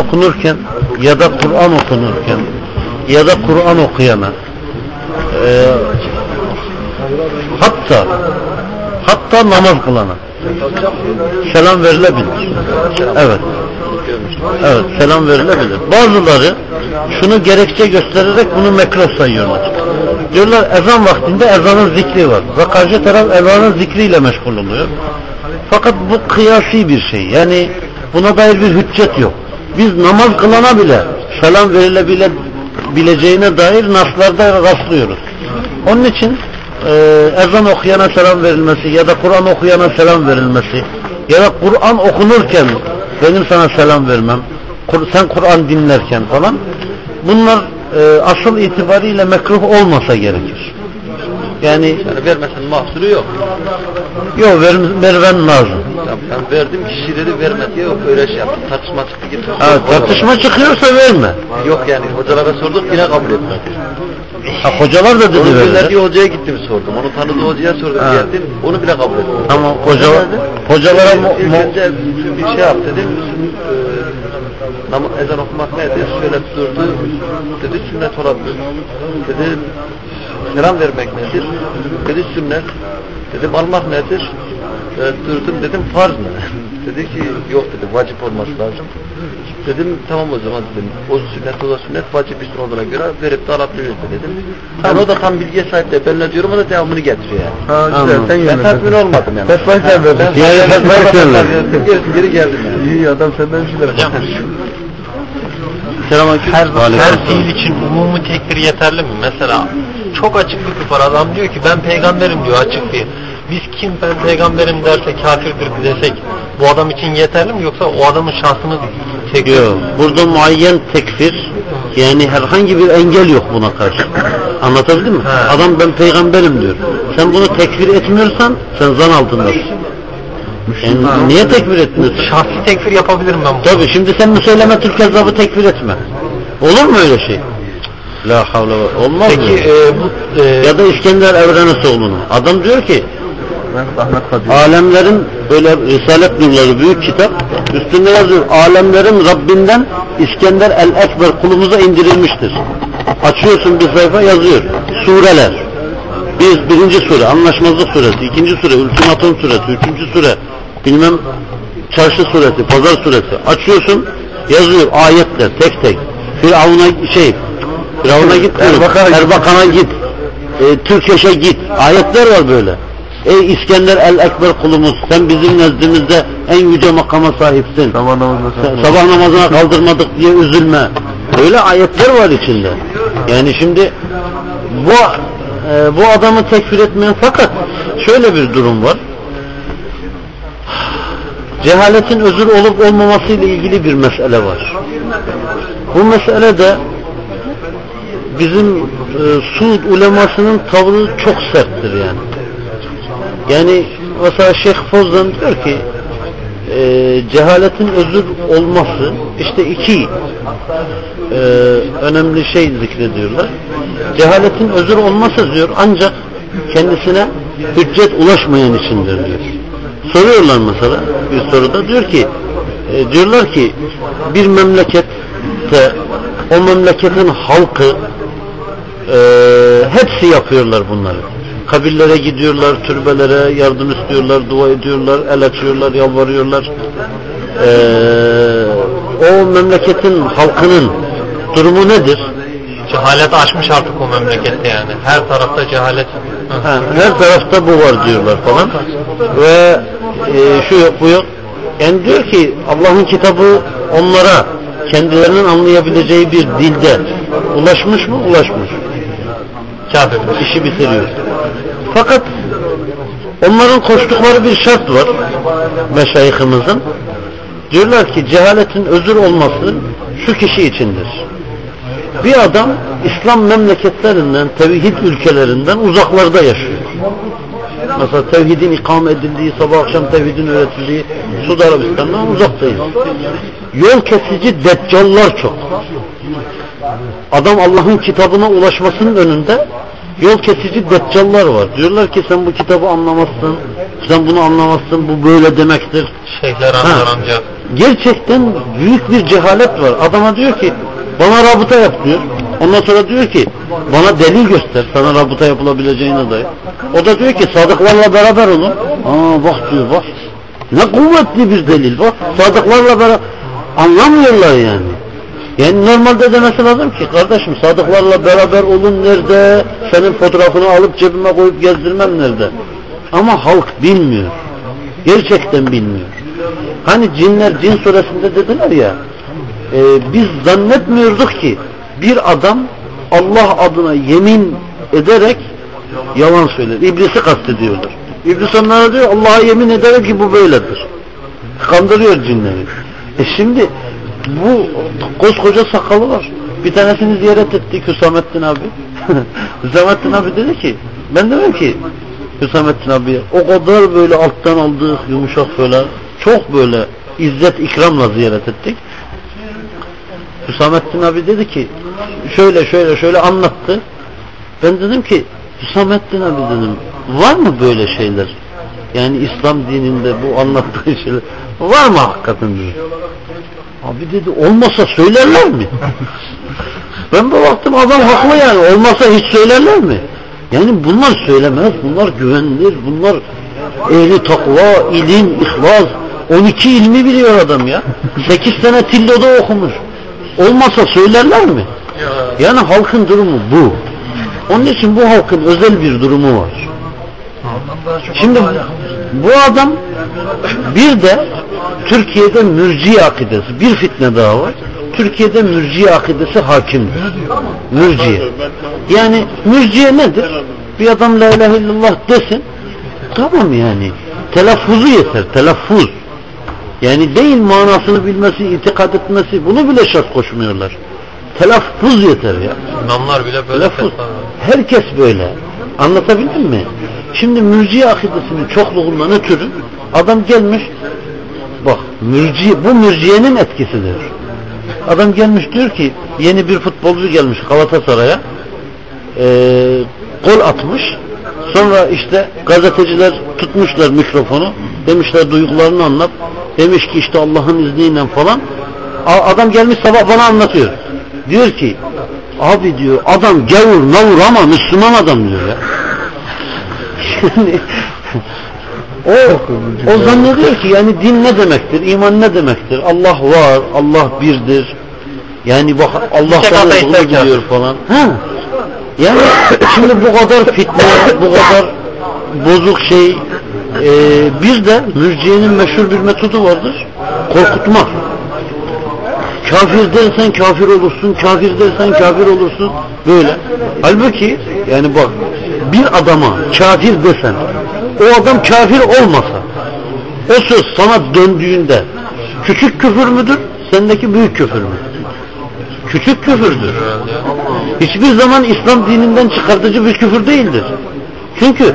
okunurken ya da Kur'an okunurken ya da Kur'an okuyana e, hatta hatta namaz kılana selam verilebilir. Evet. Evet selam verilebilir. Bazıları şunu gerekçe göstererek bunu mekruh sayıyorlar. Diyorlar ezan vaktinde ezanın zikri var. Ve karşı taraf ezanın zikriyle meşgul oluyor. Fakat bu kıyasi bir şey. Yani buna dair bir hüccet yok. Biz namaz kılana bile selam verilebileceğine dair naslarda rastlıyoruz. Onun için e, ezan okuyana selam verilmesi ya da Kur'an okuyana selam verilmesi ya da Kur'an okunurken benim sana selam vermem Kur, sen Kur'an dinlerken falan bunlar e, asıl itibariyle mekruh olmasa gerekir. Yani, Yani vermesen mahsuru yok. yok ver, vermen lazım. Ya ben verdim kişi dedi verme diye yok öyle şey yaptım. Tartışma çıktı gitti. Ha, tartışma çıkıyorsa verme. Yok yani hocalara sorduk yine kabul etmedi. Ha, hocalar da Onu dedi gönderdiği verdiler. hocaya gittim sordum. Onu tanıdığı hocaya sordum Ha. geldim. Onu bile kabul etmedi. Tamam hocalar, hocalara mu, mu, bir şey yap dedim. Nam ezan okumak nedir? Şöyle durdu. Dedi sünnet olabilir. Dedi selam vermek nedir? Dedi sünnet. Dedim almak nedir? Eee, durdum dedim farz mı? dedi ki yok dedi vacip olması lazım. Dedim tamam o zaman dedim. O sünnet o da sünnet vacip şey olduğuna göre verip de alabiliriz dedim. Yani o da tam bilgiye sahip de ben ne diyorum o da devamını getiriyor yani. Ha Anladım. sen Ben tatmin olmadım yani. Fetvayı sen verdin. Yani fetvayı sen verdin. geri geldim yani. İyi adam senden bir şeyler Hocam Selamünaleyküm. her, her fiil için umumi tekbir yeterli mi? Mesela çok açık bir küfür adam diyor ki ben peygamberim diyor açık bir. Biz kim ben peygamberim derse kafirdir desek bu adam için yeterli mi yoksa o adamın şahsını tekbir Yok. Burada muayyen tekfir yani herhangi bir engel yok buna karşı. Anlatabildim mi? He. Adam ben peygamberim diyor. Sen bunu tekfir etmiyorsan sen zan altındasın. Yani niye tekfir etmiyorsun? şahsi tekfir yapabilirim ben bu. Tabi şimdi sen Müseyleme Türk Kezzabı tekfir etme. Olur mu öyle şey? La havle ve olmaz Peki mı? e, bu e, Ya da İskender Evrenesoğlu'na. Adam diyor ki alemlerin böyle Risalet nurları büyük kitap üstünde yazıyor alemlerin Rabbinden İskender el Ekber kulumuza indirilmiştir. Açıyorsun bir sayfa yazıyor. Sureler. Biz birinci sure Anlaşmazlık suresi, ikinci sure Ultimatum suresi, üçüncü sure bilmem Çarşı suresi, Pazar suresi açıyorsun yazıyor ayetler tek tek. Firavun'a şey Firavun'a git. Erbakan'a git. Erbakan'a git. E, Türkeş'e git. Ayetler var böyle. Ey İskender el Ekber kulumuz sen bizim nezdimizde en yüce makama sahipsin. Sabah Sa- sen. Sabah namazına kaldırmadık diye üzülme. Öyle ayetler var içinde. Yani şimdi bu e, bu adamı tekfir etmeyen fakat şöyle bir durum var. Cehaletin özür olup olmaması ile ilgili bir mesele var. Bu mesele de bizim e, Suud ulemasının tavrı çok serttir yani. Yani mesela Şeyh Fozdan diyor ki e, cehaletin özür olması işte iki e, önemli şey zikrediyorlar. Cehaletin özür olması diyor ancak kendisine hüccet ulaşmayan içindir diyor. Soruyorlar mesela bir soruda diyor ki e, diyorlar ki bir memlekette o memleketin halkı e, hepsi yapıyorlar bunları. Kabirlere gidiyorlar, türbelere yardım istiyorlar, dua ediyorlar, el açıyorlar, yalvarıyorlar. E, o memleketin halkının durumu nedir? Cehalet aşmış artık o memlekette yani. Her tarafta cehalet. Ha, her tarafta bu var diyorlar falan. Ve e, şu yok bu yok. Yani diyor ki Allah'ın kitabı onlara kendilerinin anlayabileceği bir dilde ulaşmış mı? Ulaşmış. Kafirdir. İşi bitiriyor. Fakat onların koştukları bir şart var meşayihimizin. Diyorlar ki cehaletin özür olması şu kişi içindir. Bir adam İslam memleketlerinden, tevhid ülkelerinden uzaklarda yaşıyor. Mesela tevhidin ikame edildiği, sabah akşam tevhidin öğretildiği Suudi Arabistan'dan uzaktayız. Yol kesici deccallar çok. Adam Allah'ın kitabına ulaşmasının önünde yol kesici deccallar var. Diyorlar ki sen bu kitabı anlamazsın, sen bunu anlamazsın, bu böyle demektir. Şeyhler Ha. anlar ancak. gerçekten büyük bir cehalet var. Adama diyor ki bana rabıta yap diyor. Ondan sonra diyor ki bana delil göster sana rabıta yapılabileceğine dair. O da diyor ki sadıklarla beraber olun. Aa bak diyor bak. Ne kuvvetli bir delil bak. Sadıklarla beraber anlamıyorlar yani. Yani normalde demesi lazım ki kardeşim sadıklarla beraber olun nerede? Senin fotoğrafını alıp cebime koyup gezdirmem nerede? Ama halk bilmiyor. Gerçekten bilmiyor. Hani cinler cin suresinde dediler ya e, biz zannetmiyorduk ki bir adam Allah adına yemin ederek yalan söyler. İblisi kastediyorlar. İblis onlara diyor Allah'a yemin ederek ki bu böyledir. Kandırıyor cinleri. E şimdi bu koskoca sakalı var. Bir tanesini ziyaret ettik Hüsamettin abi. Hüsamettin abi dedi ki ben dedim ki Hüsamettin abi o kadar böyle alttan aldık yumuşak böyle çok böyle izzet ikramla ziyaret ettik. Hüsamettin abi dedi ki şöyle şöyle şöyle anlattı. Ben dedim ki Hüsamettin abi dedim var mı böyle şeyler? Yani İslam dininde bu anlattığı şeyler var mı hakikaten dedi. Abi dedi olmasa söylerler mi? ben de baktım adam haklı yani olmasa hiç söylerler mi? Yani bunlar söylemez, bunlar güvenilir, bunlar ehli takva, ilim, ihlas, 12 ilmi biliyor adam ya. 8 sene tilloda okumuş. Olmasa söylerler mi? Yani halkın durumu bu. Onun için bu halkın özel bir durumu var. Şimdi bu adam bir de Türkiye'de mürci akidesi, bir fitne daha var. Türkiye'de mürci akidesi hakimdir. Mürciye. Yani mürciye nedir? Bir adam la ilahe illallah desin. Tamam yani. Telaffuzu yeter. Telaffuz. Yani değil manasını bilmesi, itikad etmesi bunu bile şart koşmuyorlar. Telaffuz yeter ya. İmamlar bile böyle Telaffuz. Herkes böyle. Anlatabildim mi? Şimdi mürciye akidesinin çokluğundan ötürü adam gelmiş bak mürci, bu mürciyenin etkisidir. Adam gelmiş diyor ki yeni bir futbolcu gelmiş Galatasaray'a ee, gol atmış sonra işte gazeteciler tutmuşlar mikrofonu. Demişler duygularını anlat. Demiş ki işte Allah'ın izniyle falan. A- adam gelmiş sabah bana anlatıyor. Diyor ki abi diyor adam gavur navur ama Müslüman adam diyor ya. Yani o, o zannediyor ki yani din ne demektir, iman ne demektir, Allah var, Allah birdir. Yani bak Allah ateist bunu biliyor falan. Ha. Yani şimdi bu kadar fitne, bu kadar bozuk şey, e, bir de mürciyenin meşhur bir metodu vardır. Korkutmak. Kafir dersen kafir olursun, kafir dersen kafir olursun. Böyle. Halbuki yani bak bir adama kafir desen o adam kafir olmasa o söz sana döndüğünde küçük küfür müdür? Sendeki büyük küfür mü? Küçük küfürdür. Hiçbir zaman İslam dininden çıkartıcı bir küfür değildir. Çünkü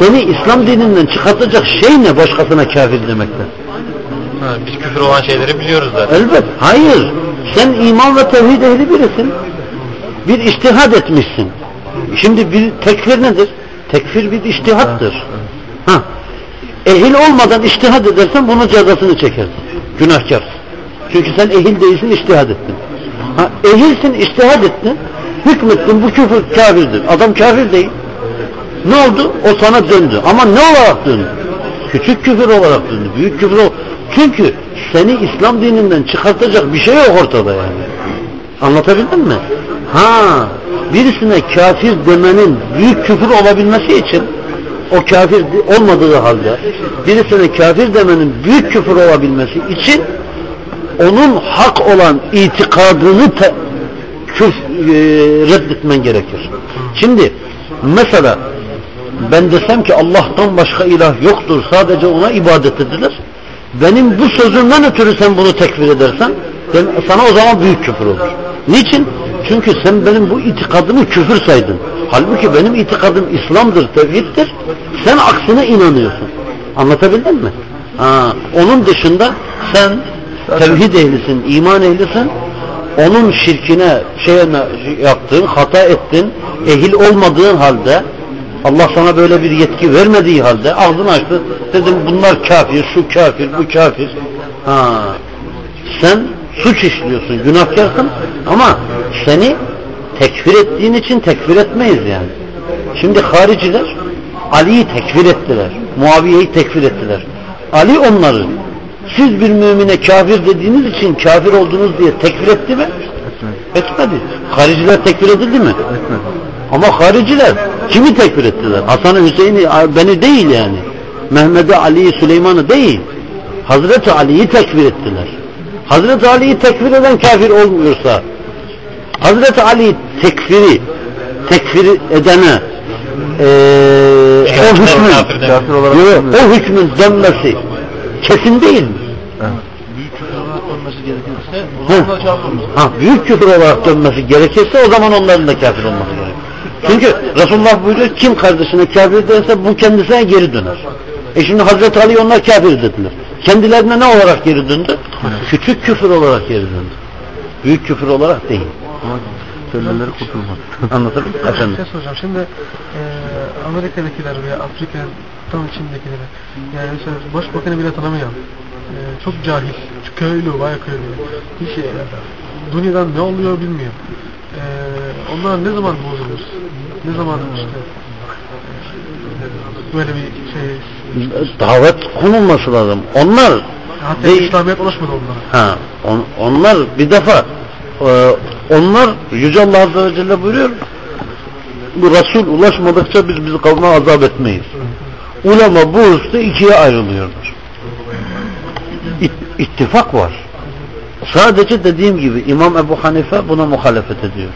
seni İslam dininden çıkartacak şey ne başkasına kafir demekten? Ha, biz küfür olan şeyleri biliyoruz zaten. Elbet. Hayır. Sen iman ve tevhid ehli birisin. Bir iştihad etmişsin. Şimdi bir tekfir nedir? Tekfir bir iştihattır. Ha. Ehil olmadan iştihad edersen bunun cezasını çekersin. Günahkar. Çünkü sen ehil değilsin iştihad ettin. Ha, ehilsin iştihad ettin. Hükmettin bu küfür kafirdir. Adam kafir değil. Ne oldu? O sana döndü. Ama ne olarak döndü? Küçük küfür olarak döndü. Büyük küfür olarak. Çünkü seni İslam dininden çıkartacak bir şey yok ortada yani. Anlatabildim mi? Ha, birisine kafir demenin büyük küfür olabilmesi için o kafir olmadığı halde birisine kafir demenin büyük küfür olabilmesi için onun hak olan itikadını küf, e, reddetmen gerekir. Şimdi mesela ben desem ki Allah'tan başka ilah yoktur sadece ona ibadet edilir. Benim bu sözümden ötürü sen bunu tekfir edersen ben, sana o zaman büyük küfür olur. Niçin? Çünkü sen benim bu itikadımı küfür saydın. Halbuki benim itikadım İslam'dır, tevhiddir. Sen aksine inanıyorsun. Anlatabildim mi? Ha, onun dışında sen tevhid ehlisin, iman ehlisin. Onun şirkine, şeyine yaptın, hata ettin, ehil olmadığın halde Allah sana böyle bir yetki vermediği halde ağzını açtı. Dedim bunlar kafir, şu kafir, bu kafir. Ha, sen suç işliyorsun, günahkarsın ama seni tekfir ettiğin için tekfir etmeyiz yani. Şimdi hariciler Ali'yi tekfir ettiler. Muaviye'yi tekfir ettiler. Ali onları siz bir mümine kafir dediğiniz için kafir oldunuz diye tekfir etti mi? Etmedi. Hariciler tekfir edildi mi? Ama hariciler kimi tekfir ettiler? Hasan Hüseyin'i beni değil yani. Mehmet'i, Ali'yi, Süleyman'ı değil. Hazreti Ali'yi tekfir ettiler. Hazreti Ali'yi tekfir eden kafir olmuyorsa Hazreti Ali tekfiri tekfir edene eee o hükmün Kafir olarak Yok, tanımıyor. o hükmün dönmesi kesin değil mi? Hı. Ha, büyük küfür olarak dönmesi gerekirse o zaman onların da kafir olması gerekir. Çünkü Resulullah buyuruyor kim kardeşine kafir derse bu kendisine geri döner. E şimdi Hazreti Ali onlar kafir dediler. Kendilerine ne olarak geri döndü? Küçük küfür olarak geri döndü. Büyük küfür olarak değil. Kurtulmaz. Anladın mı? Bir Efendim. şey soracağım. Şimdi e, Amerika'dakiler veya Afrika'nın tam içindekileri yani mesela başbakanı bile tanımayan e, çok cahil, köylü, bayağı köylü. Hiç e, dünyadan ne oluyor bilmiyor. E, onlar ne zaman bozulur? Ne zaman işte e, böyle bir şey Davet konulması lazım. Onlar hatta değil. İslamiyet ulaşmadı onlara. Ha, on- onlar bir defa e, onlar Yüce Allah Azze ve Celle buyuruyor bu Resul ulaşmadıkça biz bizi kavme azap etmeyiz. Ulema bu hususta ikiye ayrılıyorlar. İt, ittifak var. Sadece dediğim gibi İmam Ebu Hanife buna muhalefet ediyor.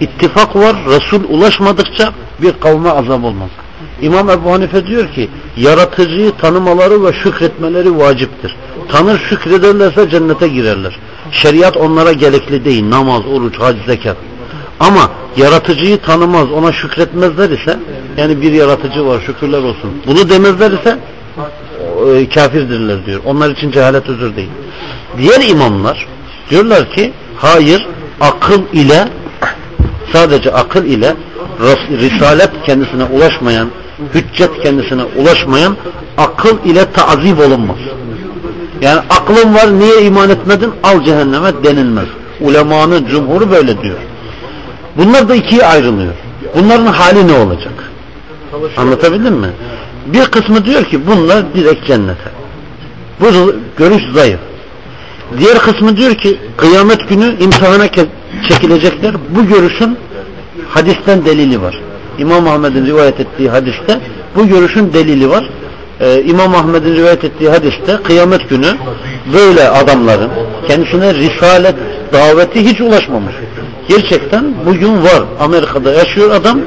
İttifak var. Resul ulaşmadıkça bir kavme azap olmaz. İmam Ebu Hanife diyor ki yaratıcıyı tanımaları ve şükretmeleri vaciptir. Tanır şükrederlerse cennete girerler. Şeriat onlara gerekli değil. Namaz, oruç, hac, zekat. Ama yaratıcıyı tanımaz, ona şükretmezler ise yani bir yaratıcı var şükürler olsun. Bunu demezler ise e, kafirdirler diyor. Onlar için cehalet özür değil. Diğer imamlar diyorlar ki hayır akıl ile sadece akıl ile risalet kendisine ulaşmayan hüccet kendisine ulaşmayan akıl ile tazip olunmaz. Yani aklın var niye iman etmedin al cehenneme denilmez. Ulemanın cumhuru böyle diyor. Bunlar da ikiye ayrılıyor. Bunların hali ne olacak? Anlatabildim mi? Bir kısmı diyor ki bunlar direkt cennete. Bu görüş zayıf. Diğer kısmı diyor ki kıyamet günü imtihana çekilecekler. Bu görüşün hadisten delili var. İmam Ahmed'in rivayet ettiği hadiste bu görüşün delili var. Ee, İmam Ahmed'in rivayet ettiği hadiste kıyamet günü böyle adamların kendisine risalet daveti hiç ulaşmamış. Gerçekten bugün var. Amerika'da yaşıyor adam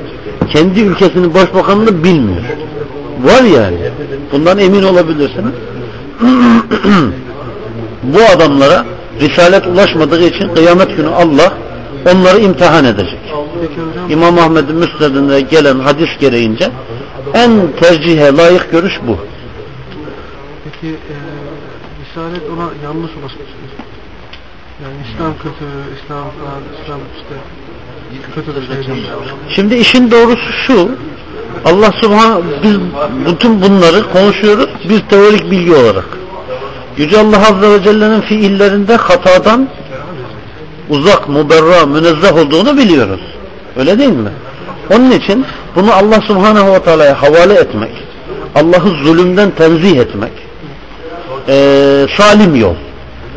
kendi ülkesinin başbakanını bilmiyor. Var yani. Bundan emin olabilirsiniz. Bu adamlara risalet ulaşmadığı için kıyamet günü Allah onları imtihan edecek. İmam Ahmed'in müsnedinde gelen hadis gereğince en tercihe layık görüş bu. peki e, Risalet ona yanlış ulaşmıştır. Yani İslam kötü, İslam falan, İslam işte kötü bir şey. Şimdi işin doğrusu şu Allah subhan biz bütün bunları konuşuyoruz bir teorik bilgi olarak. Yüce Allah Azze ve Celle'nin fiillerinde hatadan uzak, muberra, münezzeh olduğunu biliyoruz. Öyle değil mi? Onun için bunu Allah Subhanahu ve Teala'ya havale etmek, Allah'ı zulümden tenzih etmek, eee, salim yol.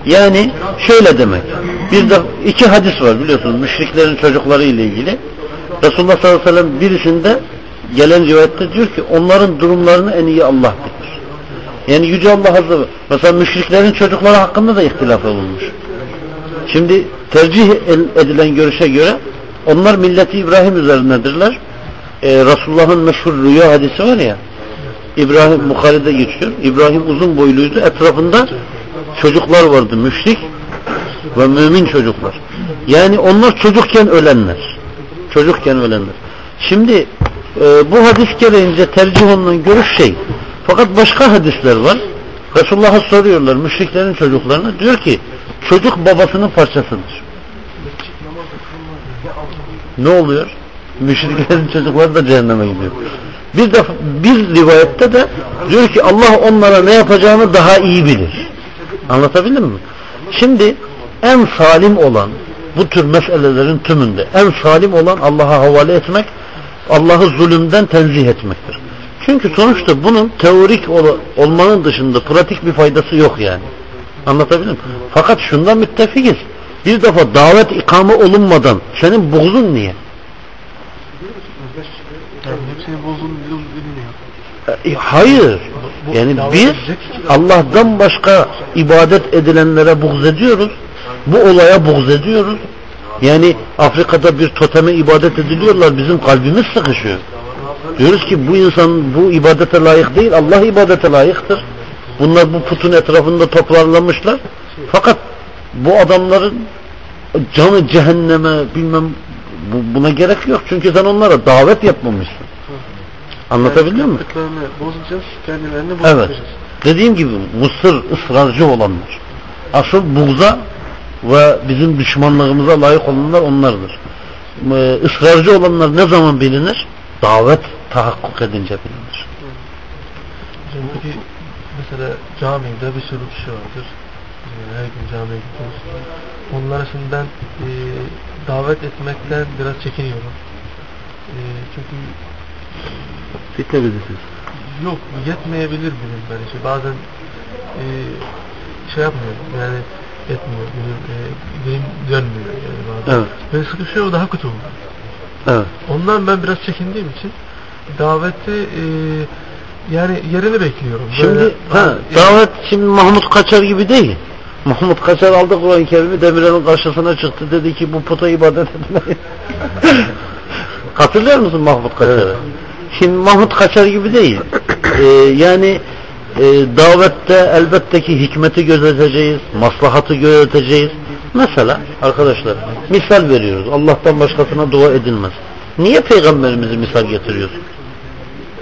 Yani şöyle demek. Bir de iki hadis var biliyorsunuz müşriklerin çocukları ile ilgili. Resulullah sallallahu aleyhi ve sellem birisinde gelen rivayette diyor ki onların durumlarını en iyi Allah bilir. Yani Yüce Allah Azze mesela müşriklerin çocukları hakkında da ihtilaf olmuş. Şimdi tercih edilen görüşe göre onlar milleti İbrahim üzerindedirler. Ee, Resulullah'ın meşhur rüya hadisi var ya İbrahim Bukhari'de geçiyor. İbrahim uzun boyluydu. Etrafında çocuklar vardı müşrik ve mümin çocuklar. Yani onlar çocukken ölenler. Çocukken ölenler. Şimdi e, bu hadis gereğince tercih olunan görüş şey. Fakat başka hadisler var. Resulullah'a soruyorlar müşriklerin çocuklarına. Diyor ki çocuk babasının parçasıdır. Ne oluyor? Müşriklerin çocukları da cehenneme gidiyor. Bir de bir rivayette de diyor ki Allah onlara ne yapacağını daha iyi bilir. Anlatabildim mi? Şimdi en salim olan bu tür meselelerin tümünde en salim olan Allah'a havale etmek, Allah'ı zulümden tenzih etmektir. Çünkü sonuçta bunun teorik ol- olmanın dışında pratik bir faydası yok yani. Anlatabildim mi? Fakat şundan müttefikiz. Bir defa davet ikamı olunmadan senin buğzun niye? Hepsini bilmiyor. E, Hayır. Yani biz Allah'tan başka ibadet edilenlere buğz ediyoruz. Bu olaya buğz ediyoruz. Yani Afrika'da bir toteme ibadet ediliyorlar. Bizim kalbimiz sıkışıyor. Diyoruz ki bu insan bu ibadete layık değil. Allah ibadete layıktır. Bunlar bu putun etrafında toplanmışlar. Fakat bu adamların canı cehenneme bilmem bu- buna gerek yok. Çünkü sen onlara davet yapmamışsın. Anlatabildim mi? Yaptıklarını bozacağız, kendilerini Evet. bozacağız. Dediğim gibi Mısır ısrarcı olanlar. Asıl buğza ve bizim düşmanlığımıza layık olanlar onlardır. Ee, ısrarcı olanlar ne zaman bilinir? Davet tahakkuk edince bilinir. Hocam peki mesela camide bir sürü kişi vardır. Her gün camiye gidiyoruz. Onlara şimdi ben e, davet etmekten biraz çekiniyorum. E, çünkü Fitne bilirsiz. yok yetmeyebilir benim ben işte bazen e, şey yapmıyor yani etmiyor benim e, dilim dönmüyor yani bazen. Evet. Ve sıkışıyor daha kötü oluyor. Evet. Ondan ben biraz çekindiğim için daveti e, yani yerini bekliyorum. Şimdi Böyle- ha, Yani- davet şimdi Mahmut Kaçar gibi değil. Mahmut Kaçar aldı Kur'an-ı Kerim'i Demirel'in karşısına çıktı dedi ki bu puta ibadet etmeyin. Hatırlıyor musun Mahmut Kaçar'ı? Şimdi Mahmut Kaçar gibi değil. Ee, yani e, davette elbette ki hikmeti gözeteceğiz, maslahatı gözeteceğiz. Mesela arkadaşlar misal veriyoruz. Allah'tan başkasına dua edilmez. Niye peygamberimizi misal getiriyorsun?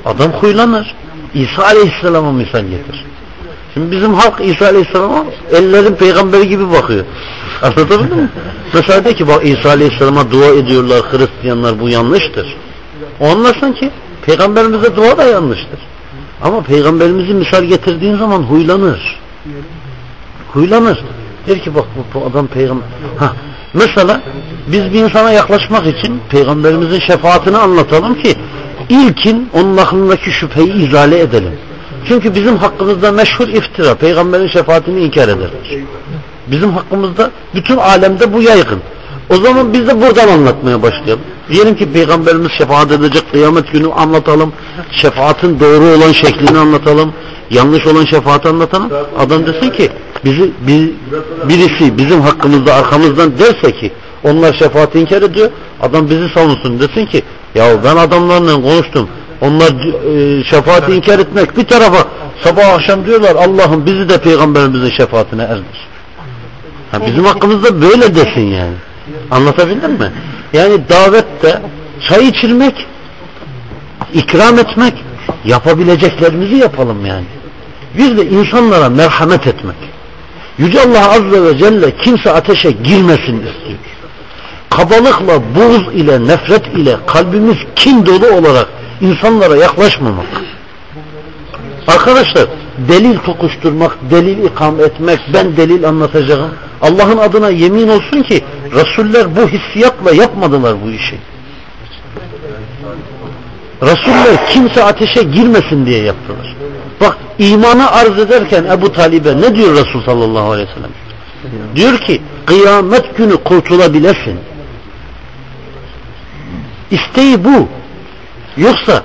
Adam huylanır. İsa Aleyhisselam'a misal getir. Şimdi bizim halk İsa Aleyhisselam'a ellerin peygamberi gibi bakıyor. Anlatabildim mi? Mesela de ki bak İsa Aleyhisselam'a dua ediyorlar Hristiyanlar bu yanlıştır. O anlarsan ki peygamberimize dua da yanlıştır. Ama peygamberimizi misal getirdiğin zaman huylanır. Huylanır. Der ki bak bu, bu adam peygamber. Ha, mesela biz bir insana yaklaşmak için peygamberimizin şefaatini anlatalım ki ilkin onun aklındaki şüpheyi izale edelim. Çünkü bizim hakkımızda meşhur iftira. Peygamberin şefaatini inkar ederler. Bizim hakkımızda bütün alemde bu yaygın. O zaman biz de buradan anlatmaya başlayalım. Diyelim ki Peygamberimiz şefaat edecek kıyamet günü anlatalım. Şefaatin doğru olan şeklini anlatalım. Yanlış olan şefaati anlatalım. Adam desin ki bizi bir, birisi bizim hakkımızda arkamızdan derse ki onlar şefaati inkar ediyor. Adam bizi savunsun desin ki ya ben adamlarla konuştum. Onlar e, şefaati inkar etmek bir tarafa sabah akşam diyorlar Allah'ım bizi de peygamberimizin şefaatine erdir. Ha, bizim hakkımızda böyle desin yani. Anlatabildim mi? Yani davette çay içirmek, ikram etmek, yapabileceklerimizi yapalım yani. Bir de insanlara merhamet etmek. Yüce Allah Azze ve Celle kimse ateşe girmesin istiyor. Kabalıkla, buğz ile, nefret ile kalbimiz kin dolu olarak insanlara yaklaşmamak. Arkadaşlar delil tokuşturmak, delil ikam etmek, ben delil anlatacağım. Allah'ın adına yemin olsun ki Resuller bu hissiyatla yapmadılar bu işi. Resuller kimse ateşe girmesin diye yaptılar. Bak imanı arz ederken Ebu Talib'e ne diyor Resul sallallahu aleyhi ve sellem? Diyor ki kıyamet günü kurtulabilesin. İsteği bu. Yoksa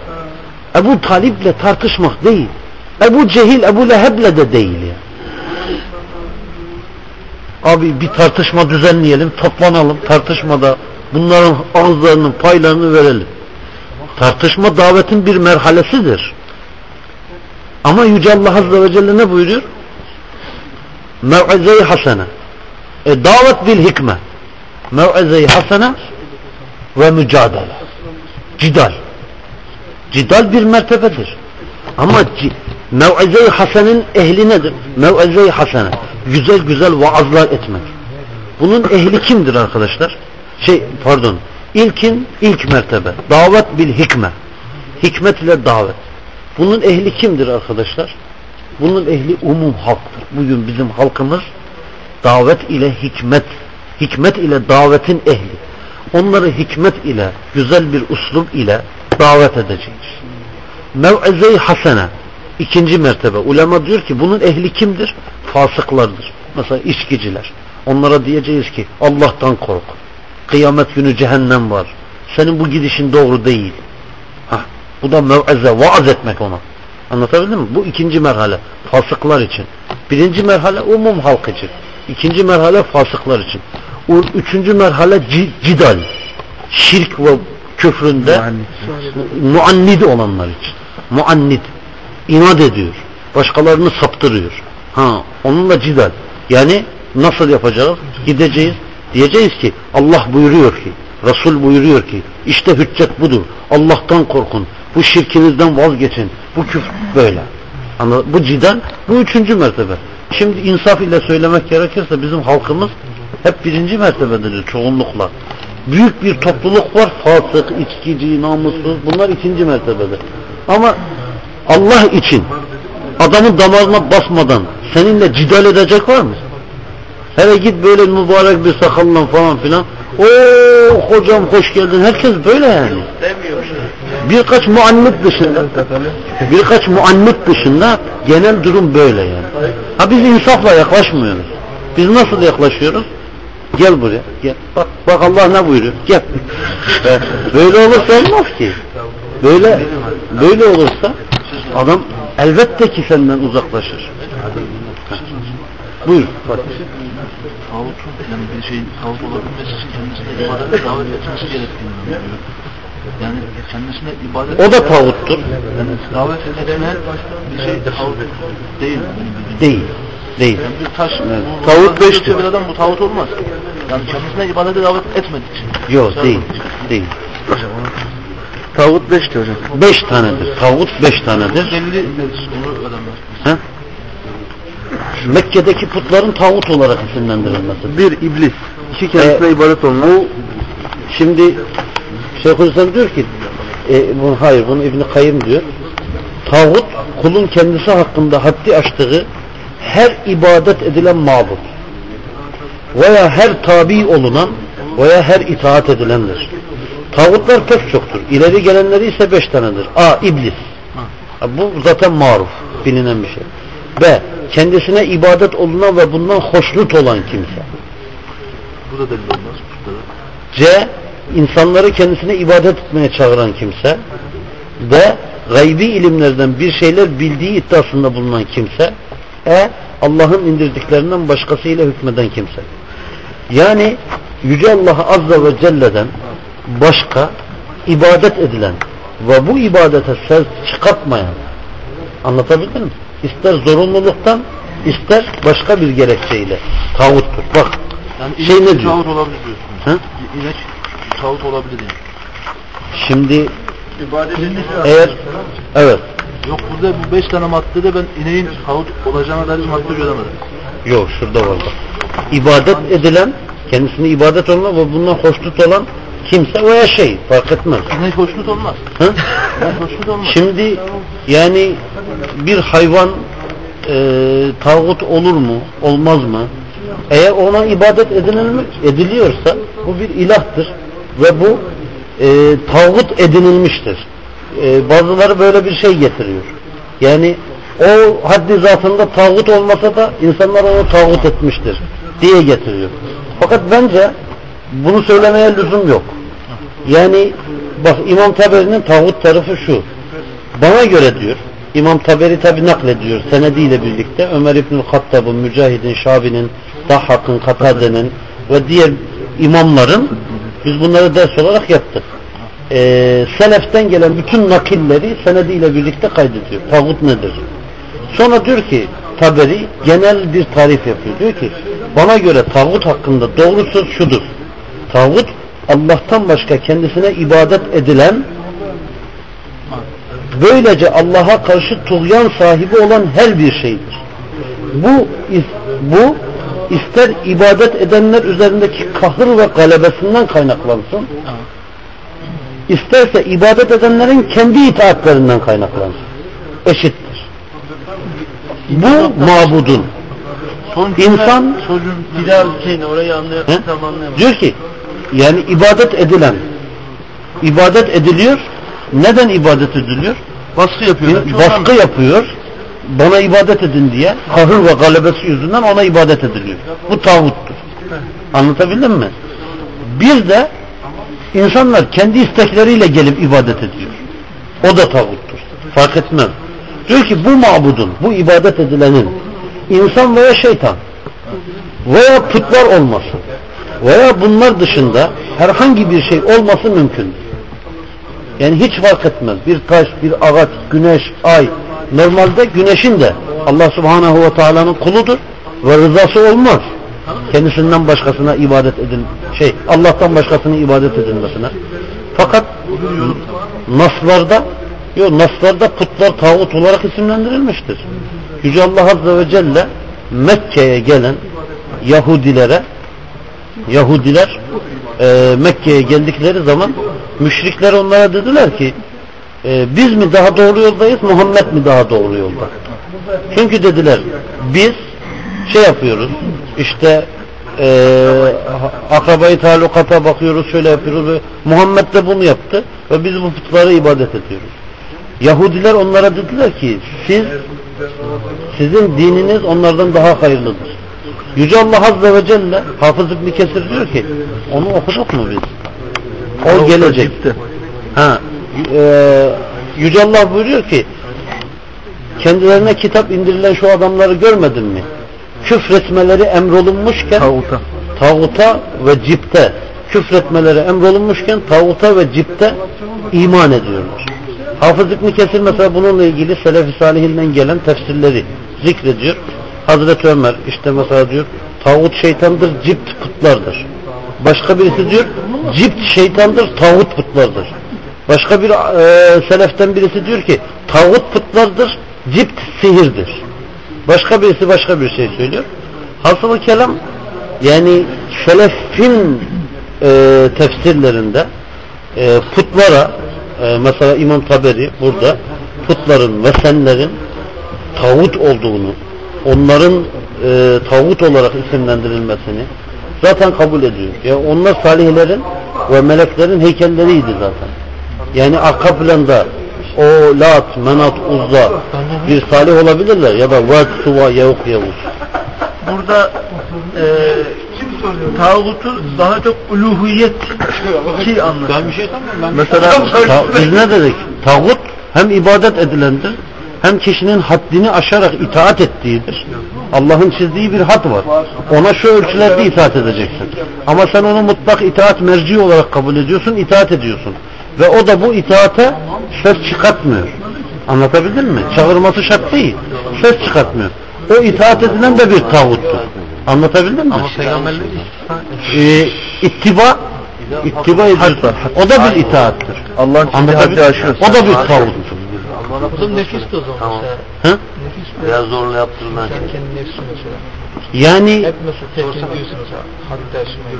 Ebu Talip'le tartışmak değil. Ebu Cehil, Ebu Leheb'le de değil ya. Abi bir tartışma düzenleyelim, toplanalım, tartışmada bunların ağızlarının paylarını verelim. Tartışma davetin bir merhalesidir. Ama Yüce Allah Azze ve Celle ne buyuruyor? Mev'ize-i hasene. E, davet bil hikme. Mev'ize-i hasene ve mücadele. Cidal. Cidal bir mertebedir. Ama mev'ize-i hasenin ehli nedir? Mev'ize-i hasene. Güzel güzel vaazlar etmek. Bunun ehli kimdir arkadaşlar? Şey pardon. İlkin ilk mertebe. Davet bil hikme. Hikmet ile davet. Bunun ehli kimdir arkadaşlar? Bunun ehli umum halktır. Bugün bizim halkımız davet ile hikmet, hikmet ile davetin ehli. Onları hikmet ile, güzel bir uslub ile davet edeceğiz. Mev'ize-i hasene, ikinci mertebe. Ulema diyor ki bunun ehli kimdir? Fasıklardır. Mesela içkiciler. Onlara diyeceğiz ki Allah'tan kork. Kıyamet günü cehennem var. Senin bu gidişin doğru değil. Hah, bu da mev'ize, vaaz etmek ona. Anlatabildim mi? Bu ikinci merhale. Fasıklar için. Birinci merhale umum halk için. İkinci merhale fasıklar için. Üçüncü merhale ci- cidal. Şirk ve küfründe muannid olanlar için. Muannid. inat ediyor. Başkalarını saptırıyor. Ha, onunla cidal. Yani nasıl yapacağız? Gideceğiz. Diyeceğiz ki Allah buyuruyor ki Resul buyuruyor ki işte hüccet budur. Allah'tan korkun. Bu şirkinizden vazgeçin. Bu küfür böyle. Anladın? Bu cidal bu üçüncü mertebe. Şimdi insaf ile söylemek gerekirse bizim halkımız hep birinci mertebededir çoğunlukla. Büyük bir topluluk var. Fasık, içkici, namussuz. Bunlar ikinci mertebede. Ama Allah için adamın damarına basmadan seninle cidal edecek var mı? Hele git böyle mübarek bir sakalla falan filan. Oo hocam hoş geldin. Herkes böyle yani. Birkaç muannit dışında birkaç muannit dışında genel durum böyle yani. Ha biz insafla yaklaşmıyoruz. Biz nasıl yaklaşıyoruz? Gel buraya. Gel. Bak, bak Allah ne buyuruyor? Gel. böyle olursa olmaz ki. Böyle böyle olursa adam elbette ki senden uzaklaşır. Buyur. Bak. Tağutun yani bir şeyin tağut olabilmesi için kendisine ibadete davet etmesi gerektiğini anlıyor. Yani kendisine ibadet O da tağuttur. yani davet edilen bir şey tağut değil. Değil. Değil. Yani bir taş, Evet. bu- Tağut bu- beştir. Bir adam bu tağut olmaz. Yani kendisine ibadete davet etmedik için. Yok değil. Değil. Tağut beşti hocam. Beş tanedir. Tağut beş tanedir. Belli. Ha? Mekke'deki putların tağut olarak isimlendirilmesi. Bir iblis. İki kendisine Ee, ibadet olmaz. Bu şimdi Şeyhülislam diyor ki e, bu, hayır bunu İbn Kayyım diyor. Tağut kulun kendisi hakkında haddi aştığı her ibadet edilen mabut veya her tabi olunan veya her itaat edilendir. Tağutlar pek çoktur. İleri gelenleri ise beş tanedir. A. iblis. Bu zaten maruf. Bilinen bir şey. B. Kendisine ibadet olunan ve bundan hoşnut olan kimse. Bu da delil olmaz. C. insanları kendisine ibadet etmeye çağıran kimse. D. Gaybi ilimlerden bir şeyler bildiği iddiasında bulunan kimse. E. Allah'ın indirdiklerinden başkasıyla hükmeden kimse. Yani Yüce Allah Azze ve Celle'den başka ibadet edilen ve bu ibadete ses çıkartmayan anlatabildim mi? İster zorunluluktan ister başka bir gerekçeyle tağuttur. Bak Yani Şey ne diyor? tağut olabilir diyorsunuz. İnek tağut olabilir yani. şimdi İbadet eğer evet Yok burada bu beş tane maddede ben ineğin tağut olacağına dair bir madde göremedim. yok şurada var. İbadet edilen kendisine ibadet olan ve bundan hoşnut olan kimse veya şey fark etmez. İnek hoşnut olmaz. Hı? İnek hoşnut olmaz. Şimdi yani bir hayvan e, tağut olur mu olmaz mı? Eğer ona ibadet edinilmiş, ediliyorsa bu bir ilahtır ve bu e, tağut edinilmiştir. E, bazıları böyle bir şey getiriyor. Yani o haddi zatında tağut olmasa da insanlar onu tağut etmiştir diye getiriyor. Fakat bence bunu söylemeye lüzum yok. Yani bak İmam Taberi'nin tağut tarafı şu. Bana göre diyor İmam Taberi tabi naklediyor senediyle birlikte Ömer İbnül Hattab'ın, Mücahid'in, Şabi'nin, Dahhak'ın, Katade'nin ve diğer imamların biz bunları ders olarak yaptık. Ee, seleften gelen bütün nakilleri senediyle birlikte kaydediyor. Tağut nedir? Sonra diyor ki Taberi genel bir tarif yapıyor. Diyor ki bana göre tağut hakkında doğru şudur. Tağut Allah'tan başka kendisine ibadet edilen böylece Allah'a karşı tuğyan sahibi olan her bir şeydir. Bu bu ister ibadet edenler üzerindeki kahır ve galebesinden kaynaklansın isterse ibadet edenlerin kendi itaatlerinden kaynaklansın. Eşittir. bu mabudun. Son İnsan- çocuğun Bilal şeyini orayı anlay He? tam anlayamadım. Diyor ki yani ibadet edilen ibadet ediliyor. Neden ibadet ediliyor? Baskı yapıyorlar. Bir baskı yapıyor. Bana ibadet edin diye kahır ve galebesi yüzünden ona ibadet ediliyor. Bu tağuttur. Anlatabildim mi? Bir de insanlar kendi istekleriyle gelip ibadet ediyor. O da tağuttur. Fark etmez. Diyor ki bu mabudun, bu ibadet edilenin insan veya şeytan veya putlar olması veya bunlar dışında herhangi bir şey olması mümkündür. Yani hiç fark etmez. Bir taş, bir ağaç, güneş, ay. Normalde güneşin de Allah subhanahu ve teala'nın kuludur ve rızası olmaz. Kendisinden başkasına ibadet edin, şey Allah'tan başkasına ibadet edilmesine. Fakat naslarda yok naslarda putlar tağut olarak isimlendirilmiştir. Yüce Allah Azze ve Celle Mekke'ye gelen Yahudilere Yahudiler e, Mekke'ye geldikleri zaman müşrikler onlara dediler ki e, biz mi daha doğru yoldayız Muhammed mi daha doğru yolda? Çünkü dediler biz şey yapıyoruz işte e, akrabayı talukata bakıyoruz şöyle yapıyoruz Muhammed de bunu yaptı ve biz bu putlara ibadet ediyoruz. Yahudiler onlara dediler ki siz sizin dininiz onlardan daha hayırlıdır. Yüce Allah Azze ve Celle Hafız İbni Kesir diyor ki onu okuduk mu biz? O gelecek. Ha, e, Yüce Allah buyuruyor ki kendilerine kitap indirilen şu adamları görmedin mi? Küfretmeleri emrolunmuşken Tağuta. tağuta ve cipte küfretmeleri emrolunmuşken tağuta ve cipte iman ediyorlar. Hafız İbni Kesir mesela bununla ilgili Selefi Salihinden gelen tefsirleri zikrediyor. Hazreti Ömer işte mesela diyor tağut şeytandır, cipt putlardır. Başka birisi diyor cipt şeytandır, tağut putlardır. Başka bir e, seleften birisi diyor ki tağut putlardır, cipt sihirdir. Başka birisi başka bir şey söylüyor. Hasılı kelam yani selefin e, tefsirlerinde e, putlara e, mesela İmam Taberi burada putların ve senlerin tağut olduğunu onların e, tağut olarak isimlendirilmesini zaten kabul ediyor. Ya onlar salihlerin ve meleklerin heykelleriydi zaten. Yani arka planda o Lat, Menat, Uzza bir salih olabilirler ya da Vat, Suva, Yavuk, Yavuz. Burada e, tağutu daha çok uluhiyet ki anlatıyor. Ben bir şey sanmıyorum. Mesela Ta- biz ne dedik? Tağut hem ibadet edilendir hem kişinin haddini aşarak itaat ettiğidir. Allah'ın çizdiği bir had var. Ona şu ölçülerde itaat edeceksin. Ama sen onu mutlak itaat merci olarak kabul ediyorsun, itaat ediyorsun. Ve o da bu itaate ses çıkartmıyor. Anlatabildim mi? Çağırması şart değil. Ses çıkartmıyor. O itaat edilen de bir tağuttur. Anlatabildim mi? Ama peygamberleri istisna Ee, ittiba ittiba ediyorsun. O da bir itaattır. Allah'ın çizdiği Anlatabildim haddi. O da bir tağuttur. Nefis de o zaman Tamam. Hı? Biraz zorla yaptırma. Sen kendi mesela. Yani Hep mesela tepkin diyorsun mesela. Haddi aşmayı.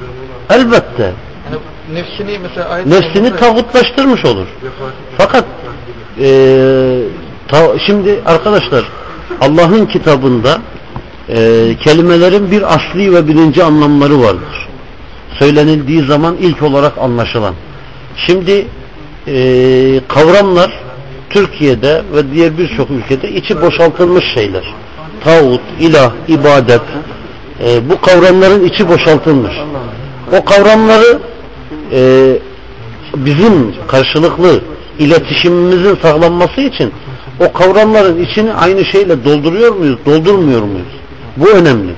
elbette Yani nefsini mesela ayet nefsini tağutlaştırmış olur. Fakat eee, ta- şimdi arkadaşlar Allah'ın kitabında eee, kelimelerin bir asli ve birinci anlamları vardır. Söylenildiği zaman ilk olarak anlaşılan. Şimdi eee, kavramlar Türkiye'de ve diğer birçok ülkede içi boşaltılmış şeyler. Tağut, ilah, ibadet eee, bu kavramların içi boşaltılmış. O kavramları eee bizim karşılıklı iletişimimizin sağlanması için o kavramların içini aynı şeyle dolduruyor muyuz, doldurmuyor muyuz? Bu önemli.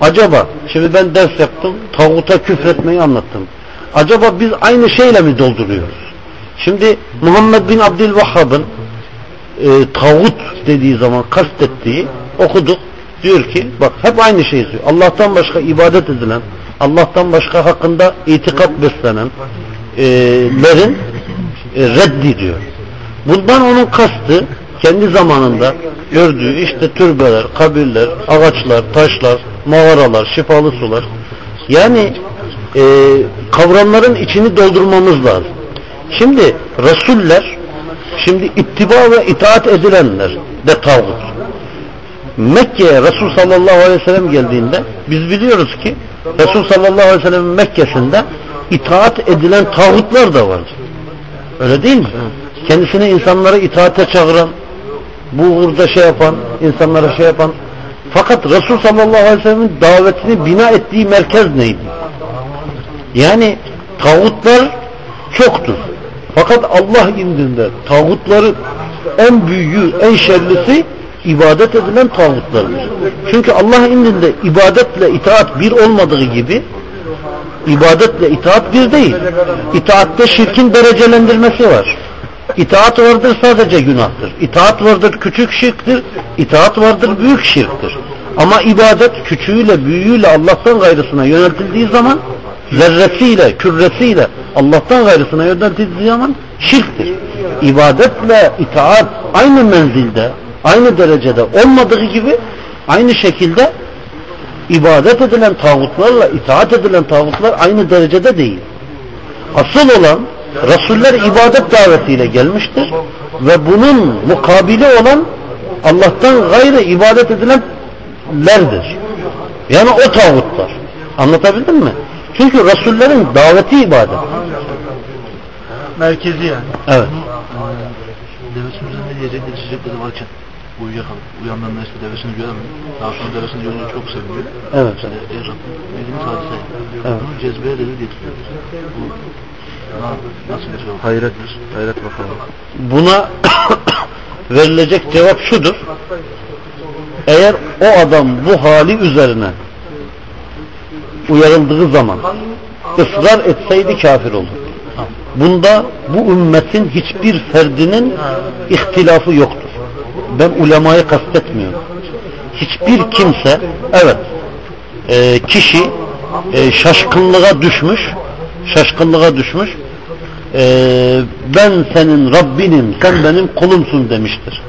Acaba, şimdi ben ders yaptım, tağuta küfretmeyi anlattım. Acaba biz aynı şeyle mi dolduruyoruz? Şimdi Muhammed bin Abdülvahhab'ın e, tağut dediği zaman kastettiği okuduk. Diyor ki bak hep aynı şeyi söylüyor. Allah'tan başka ibadet edilen, Allah'tan başka hakkında itikat beslenen e, e, reddi diyor. Bundan onun kastı kendi zamanında gördüğü işte türbeler, kabirler, ağaçlar, taşlar, mağaralar, şifalı sular. Yani e, kavramların içini doldurmamız lazım. Şimdi Resuller, şimdi ittiba ve itaat edilenler de tağut. Mekke'ye Resul sallallahu aleyhi ve sellem geldiğinde biz biliyoruz ki Resul sallallahu aleyhi ve sellem'in Mekke'sinde itaat edilen tağutlar da vardı. Öyle değil mi? Kendisine insanları itaate çağıran, bu uğurda şey yapan, insanlara şey yapan. Fakat Resul sallallahu aleyhi ve sellem'in davetini bina ettiği merkez neydi? Yani tağutlar çoktur. Fakat Allah indinde tağutları en büyüğü, en şerlisi ibadet edilen tağutlardır. Çünkü Allah indinde ibadetle itaat bir olmadığı gibi ibadetle itaat bir değil. İtaatte şirkin derecelendirmesi var. İtaat vardır sadece günahtır. İtaat vardır küçük şirktir. İtaat vardır büyük şirktir. Ama ibadet küçüğüyle büyüğüyle Allah'tan gayrısına yöneltildiği zaman zerresiyle, kürresiyle Allah'tan gayrısına yöneltildiği zaman şirktir. İbadetle itaat aynı menzilde, aynı derecede olmadığı gibi aynı şekilde ibadet edilen tağutlarla itaat edilen tağutlar aynı derecede değil. Asıl olan Resuller ibadet davetiyle gelmiştir ve bunun mukabili olan Allah'tan gayrı ibadet edilenlerdir. Yani o tağutlar. Anlatabildim mi? Çünkü Resullerin daveti ibadet. Merkezi yani. Evet. Devesinin üzerinde yiyecekleri içecekleri varken uyuyakalıp uyanlarında işte devesini göremiyor. Daha sonra devesini görünce çok seviniyor. Evet. İşte ey Rabbim dediğimiz hadise. Evet. Bunu cezbeye delil getiriyor. Bu na- nasıl bir şey olur? Hayret, hayret bakalım. Buna verilecek cevap şudur. Eğer o adam bu hali üzerine uyarıldığı zaman ısrar etseydi kafir olur. Bunda bu ümmetin hiçbir ferdinin ihtilafı yoktur. Ben ulemayı kastetmiyorum. Hiçbir kimse evet e, kişi e, şaşkınlığa düşmüş şaşkınlığa düşmüş e, ben senin Rabbinim sen benim kulumsun demiştir.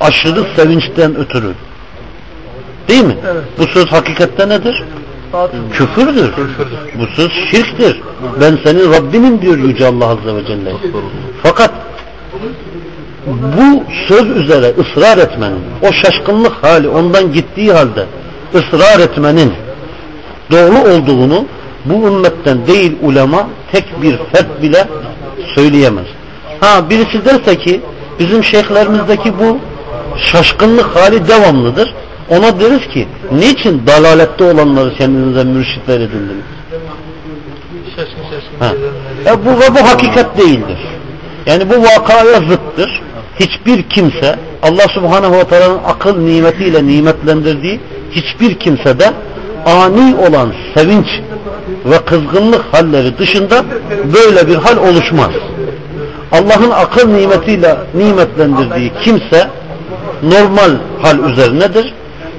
Aşırı sevinçten ötürü. Değil mi? Bu söz hakikatte nedir? Küfürdür. Bu söz şirktir. Ben senin Rabbinim diyor Yüce Allah Azze ve Celle. Fakat bu söz üzere ısrar etmenin, o şaşkınlık hali ondan gittiği halde ısrar etmenin doğru olduğunu bu ümmetten değil ulema tek bir fert bile söyleyemez. Ha birisi derse ki bizim şeyhlerimizdeki bu şaşkınlık hali devamlıdır. Ona deriz ki niçin dalalette olanları kendinize mürşitler edindiniz? Ha. E bu ve bu hakikat değildir. Yani bu vakaya zıttır. Hiçbir kimse Allah Subhanahu ve Teala'nın akıl nimetiyle nimetlendirdiği hiçbir kimsede ani olan sevinç ve kızgınlık halleri dışında böyle bir hal oluşmaz. Allah'ın akıl nimetiyle nimetlendirdiği kimse normal hal üzerinedir.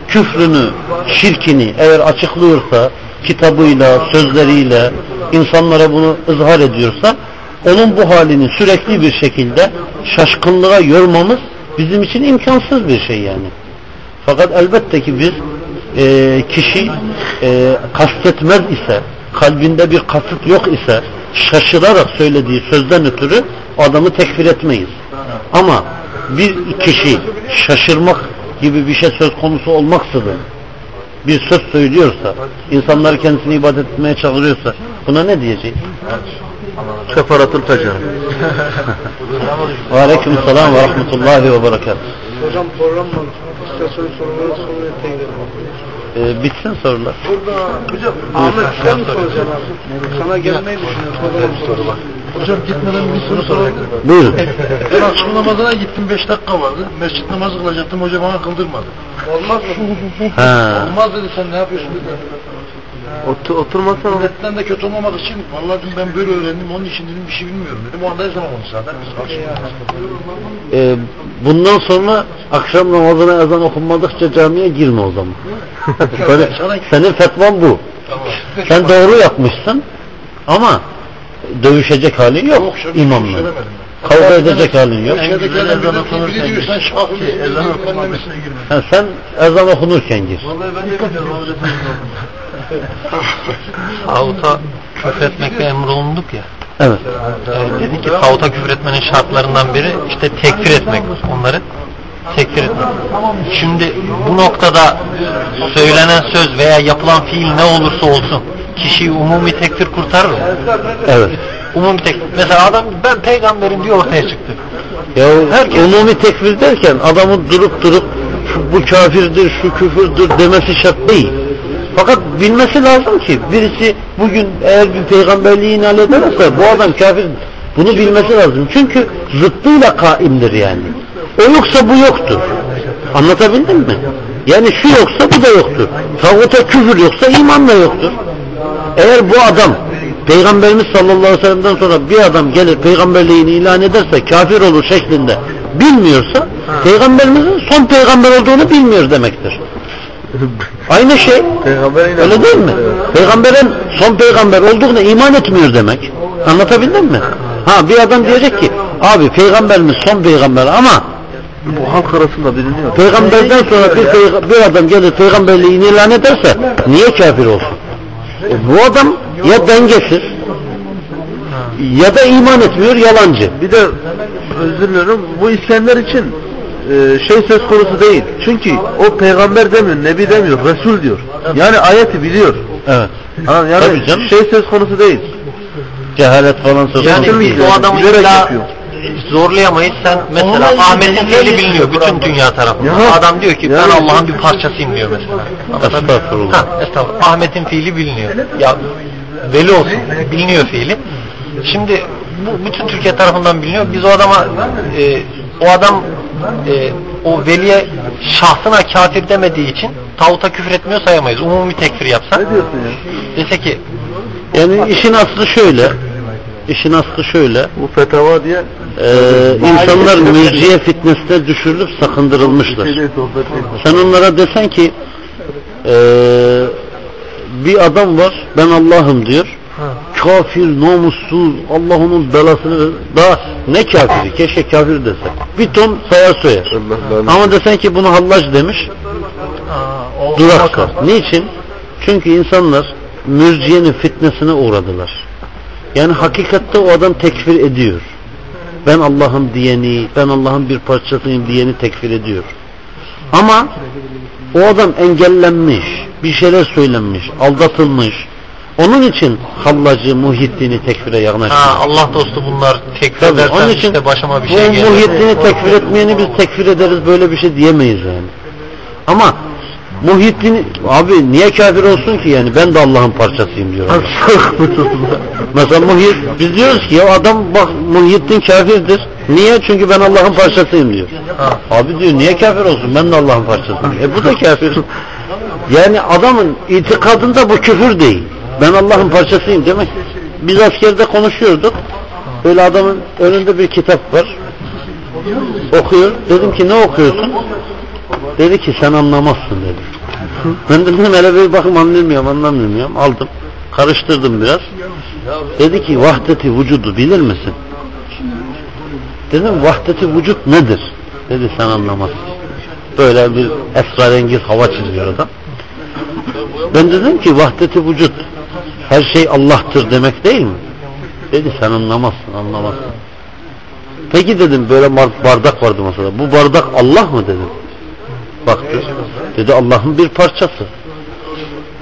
Küfrünü, şirkini eğer açıklıyorsa kitabıyla, sözleriyle insanlara bunu ızhar ediyorsa onun bu halini sürekli bir şekilde şaşkınlığa yormamız bizim için imkansız bir şey yani. Fakat elbette ki biz e, kişi e, kastetmez ise kalbinde bir kasıt yok ise şaşırarak söylediği sözden ötürü adamı tekfir etmeyiz. Ama bir kişi şaşırmak gibi bir şey söz konusu olmaksızın bir söz söylüyorsa, insanları kendisine ibadet etmeye çağırıyorsa buna ne diyeceğiz? Fecer. Ve aleyküm selam ve rahmetullahi ve berekat. Hocam program var. İstasyon soruları soruları tekrar. Ee, bitsin sorular. Burada hocam Ahmet sen mi soracaksın abi? Sana gelmeyi düşünüyorum. Program sorular. Hocam gitmeden bir soru sorayım. Buyurun. Ben akşam namazına gittim 5 dakika vardı. Mescit namazı kılacaktım hoca bana kıldırmadı. Olmaz mı? Ha. Olmaz dedi sen ne yapıyorsun dedi. Otur, oturmasan Milletten de kötü olmamak için vallahi dedim ben böyle öğrendim onun için dedim bir şey bilmiyorum dedim. O anda ezan olmuş zaten biz akşam Ee, bundan sonra akşam namazına ezan okunmadıkça camiye girme o zaman. Senin, senin fetvan bu. Tamam. Sen doğru yapmışsın ama dövüşecek halin yok Yok, şöyle şey imamla. ben. Kavga edecek halin yok. Aşağıdakilerden biri, biri diyor sen şah diye ezan okunma mesine girme. Ha, sen ezan okunurken gir. Vallahi ben de bilmiyorum. Küfretmekle emrolunduk ya. Evet. Ee, dedi ki tağuta küfür etmenin şartlarından biri işte tekfir etmek onları. tekfir etmek. Şimdi bu noktada söylenen söz veya yapılan fiil ne olursa olsun kişiyi umumi tekfir kurtarır mı? Evet. Umumi tekfir. Mesela adam ben peygamberim diye ortaya çıktı. Ya umumi tekfir derken adamın durup durup şu, bu kafirdir, şu küfürdür demesi şart değil. Fakat bilmesi lazım ki birisi bugün eğer bir peygamberliği ilan ederse bu adam kafir. Bunu bilmesi lazım. Çünkü zıttıyla kaimdir yani. O yoksa bu yoktur. Anlatabildim mi? Yani şu yoksa bu da yoktur. Tağuta küfür yoksa iman da yoktur. Eğer bu adam Peygamberimiz sallallahu aleyhi ve sellem'den sonra bir adam gelir peygamberliğini ilan ederse kafir olur şeklinde bilmiyorsa peygamberimizin son peygamber olduğunu bilmiyor demektir. Aynı şey. Peygamber Öyle değil mi? Peygamberin son peygamber olduğuna iman etmiyor demek. Anlatabildim mi? Ha bir adam diyecek ki abi peygamberimiz son peygamber ama Bu halk arasında biliniyor. peygamberden sonra bir, bir adam gelir peygamberliğini ilan ederse niye kafir olsun? E, bu adam ya dengesiz ya da iman etmiyor yalancı. Bir de özür diliyorum bu İskender için e, şey söz konusu değil. Çünkü o peygamber demiyor, nebi demiyor, resul diyor. Yani ayeti biliyor. Evet. Yani şey söz konusu değil. Cehalet falan söz Yani konusu değil. biz o adamı Bilerek illa yapıyor. Zorlayamayız. Sen mesela Ahmet'in fiili biliniyor bütün dünya tarafında. Ya. Adam diyor ki ben Allah'ın bir parçasıyım diyor mesela. Estağfurullah. Ha, estağfurullah. Ahmet'in fiili biliniyor. Ya veli olsun biliniyor fiili. Şimdi bu bütün Türkiye tarafından biliniyor. Biz o adama e, o adam e, o veliye şahsına kafir demediği için tağuta küfür etmiyor sayamayız. Umumi tekfir yapsa. Ne diyorsun ya? Dese ki Yani işin aslı şöyle. İşin aslı şöyle. Bu fetava diye Ee, insanlar mürciye fitnesine düşürülüp sakındırılmışlar. Sen onlara desen ki ee, bir adam var ben Allah'ım diyor. Kafir, namussuz, Allah onun belasını. Daha ne kafiri? Keşke kafir dese. Bir ton sayar Allah. Ama desen ki bunu hallaj demiş. Duraksa. Niçin? Çünkü insanlar mürciyenin fitnesine uğradılar. Yani hakikatte o adam tekfir ediyor. Ben Allah'ım diyeni, ben Allah'ın bir parçasıyım diyeni tekfir ediyor. Ama o adam engellenmiş, bir şeyler söylenmiş, aldatılmış. Onun için Hallacı, Muhyiddin'i tekfire yanaşmıyor. ha, Allah dostu bunlar tekfir Tabii, edersen onun için işte başıma bir şey gelir. Muhyiddin'i tekfir etmeyeni biz tekfir ederiz böyle bir şey diyemeyiz yani. Ama Muhyiddin abi niye kafir olsun ki yani ben de Allah'ın parçasıyım diyor. Mesela Muhyiddin biz diyoruz ki ya adam bak Muhyiddin kafirdir. Niye? Çünkü ben Allah'ın parçasıyım diyor. Abi diyor niye kafir olsun? Ben de Allah'ın parçasıyım. E bu da kafir. Yani adamın itikadında bu küfür değil. Ben Allah'ın parçasıyım demek. Biz askerde konuşuyorduk. Böyle adamın önünde bir kitap var. Okuyor. Dedim ki ne okuyorsun? Dedi ki sen anlamazsın dedi. Ben de dedim hele bir bakım anlamıyorum anlamıyorum. Aldım. Karıştırdım biraz. Dedi ki vahdeti vücudu bilir misin? Dedim vahdeti vücut nedir? Dedi sen anlamazsın. Böyle bir esrarengiz hava çiziyor adam. Ben dedim ki vahdeti vücut her şey Allah'tır demek değil mi? Dedi sen anlamazsın anlamazsın. Peki dedim böyle bar- bardak vardı mesela. Bu bardak Allah mı dedim. Baktı. Dedi Allah'ın bir parçası.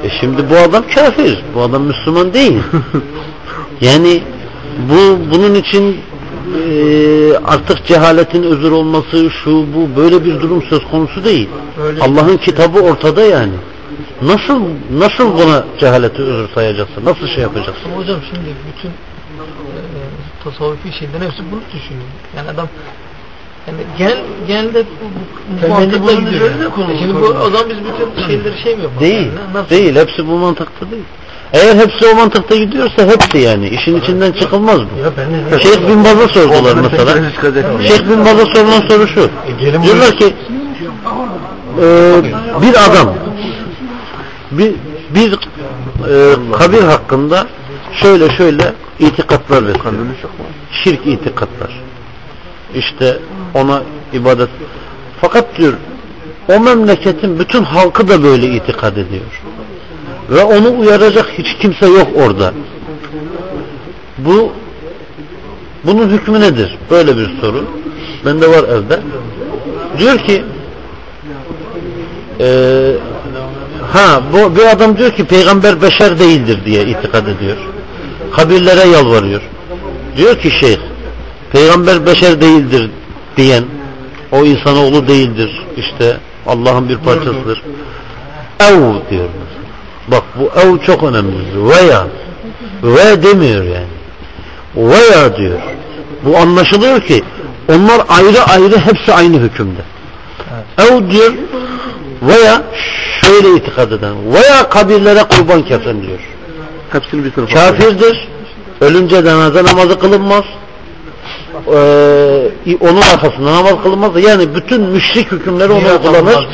E şimdi bu adam kafir. Bu adam Müslüman değil. yani bu bunun için e, artık cehaletin özür olması şu bu böyle bir durum söz konusu değil. Allah'ın kitabı ortada yani. Nasıl nasıl buna cehaleti özür sayacaksın? Nasıl şey yapacaksın? Hocam şimdi bütün e, tasavvufi şeylerin hepsi bunu düşünüyor. Yani adam yani genel genelde bu, bu, bu mantıkla gidiyor. Yani. Şimdi bu o zaman biz bütün şeyleri şey mi yapalım? Değil. Yani nasıl? Değil. Hepsi bu mantıkta değil. Eğer hepsi o mantıkta gidiyorsa hepsi yani. işin içinden çıkılmaz bu. Ya ben Şeyh bin Baz'a sordular mesela. Şeyh bin Baz'a sorulan soru şu. gelin Diyorlar ki e, bir adam bir, bir e, kabir hakkında şöyle şöyle itikatlar besliyor. Şirk itikatlar. İşte ona ibadet. Fakat diyor o memleketin bütün halkı da böyle itikad ediyor. Ve onu uyaracak hiç kimse yok orada. Bu bunun hükmü nedir? Böyle bir soru. Bende var evde. diyor ki eee ha bu bir adam diyor ki peygamber beşer değildir diye itikad ediyor. Kabirlere yalvarıyor. Diyor ki şeyh peygamber beşer değildir diyen o insanoğlu değildir. İşte Allah'ın bir parçasıdır. Ev diyor. Bak bu ev çok önemli. Veya ve demiyor yani. Veya diyor. Bu anlaşılıyor ki onlar ayrı ayrı hepsi aynı hükümde. Ev diyor veya şöyle itikad eden veya kabirlere kurban kesen diyor. Hepsini bir. Kafirdir. Ölünce cenaze namazı kılınmaz. Ee, onun arkasında namaz kılınmaz. Yani bütün müşrik hükümleri ona uygulanır.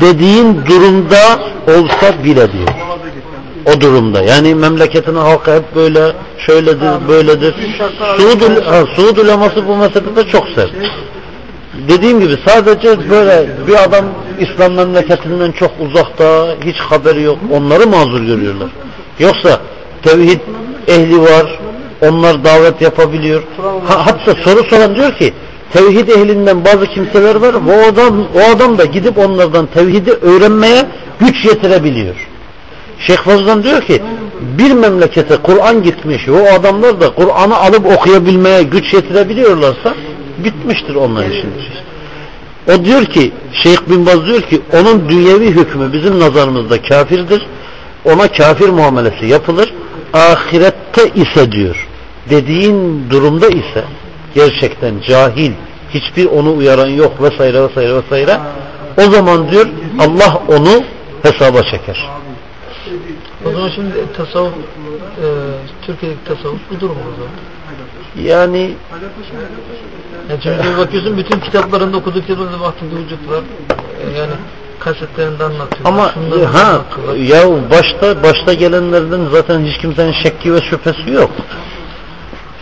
Dediğin durumda olsa bile diyor. O durumda. Yani memleketin halkı hep böyle şöyledir, böyledir. Suud, ha, Suud uleması bu meselede çok sert. Dediğim gibi sadece böyle bir adam İslam memleketinden çok uzakta, hiç haberi yok. Onları mazur görüyorlar. Yoksa tevhid ehli var, onlar davet yapabiliyor. Ha, hatta soru soran diyor ki tevhid ehlinden bazı kimseler var ve o adam, o adam da gidip onlardan tevhidi öğrenmeye güç yetirebiliyor. Şeyh Fazlan diyor ki bir memlekete Kur'an gitmiş o adamlar da Kur'an'ı alıp okuyabilmeye güç yetirebiliyorlarsa bitmiştir onların işin. O diyor ki Şeyh Bin Baz diyor ki onun dünyevi hükmü bizim nazarımızda kafirdir. Ona kafir muamelesi yapılır. Ahirette ise diyor dediğin durumda ise gerçekten cahil hiçbir onu uyaran yok vesaire vesaire vesaire o zaman diyor Allah onu hesaba çeker. O zaman şimdi tasavvuf, e, Türkiye'deki tasavvuf bu durum o zaman. Yani Ya çünkü bakıyorsun bütün kitaplarında okuduk kitaplarında vahdeti vücut var. E, yani kasetlerinde anlatıyor. ama Şunları ha ya başta başta gelenlerden zaten hiç kimsenin şekki ve şüphesi yok.